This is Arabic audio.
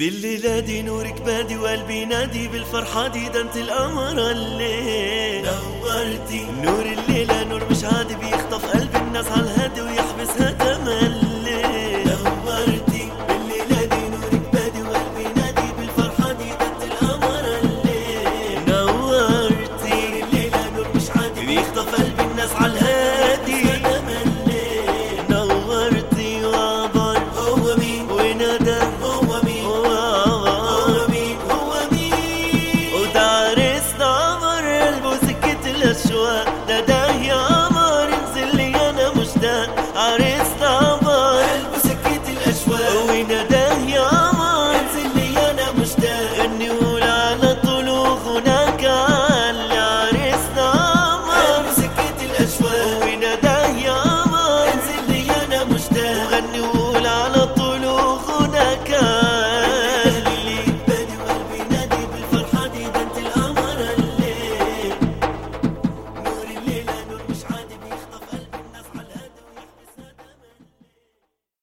بالليلة دي نورك بادي وقلبي نادي بالفرحة دي دنت القمر الليل. نورتي نور الليلة نور مش عادي بيخطف قلب الناس على الهادي ويحبسها تملي نورتي نورك بادي وقلبي بالفرحة دي الليل. نورتي نور نور مش عادي بيخطف قلب الناس على الأشواق ده ده يا قمر انزل لي أنا مشتاق. عريس تعبان قلبه سكت الأشواق. ونداه يا قمر انزل لي أنا مشتاق. النيول على طول وغناك على عريس تعبان قلبه سكت الأشواق. ونداه يا قمر انزل لي أنا مشتاق. وغني